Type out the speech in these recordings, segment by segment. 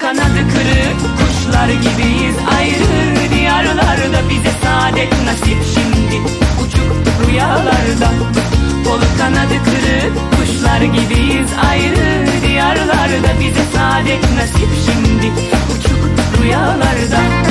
Kanadı kırık kuşlar gibiyiz. Ayrı diyarlarda Bize saadet nasip. Şimdi uçuk rüyalarda Kolu kanadı kırık kuşlar gibiyiz. Ayrı diyarlarda Bize saadet nasip. Şimdi uçuk rüyalarda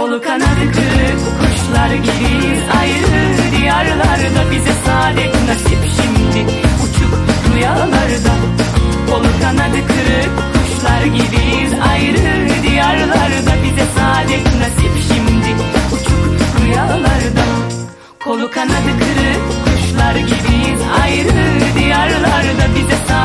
Kolu kanadı kırık kuşlar gibiyiz ayrı. Diyarlarda Bize saadet nasip şimdi. Uçuk rüyalarda Kolu kanadı kırık kuşlar gibiyiz ayrı. Diyarlarda Bize saadet nasip şimdi. Uçuk rüyalarda Kolu kanadı kırık kuşlar gibiyiz ayrı. Diyarlarda Bize saadet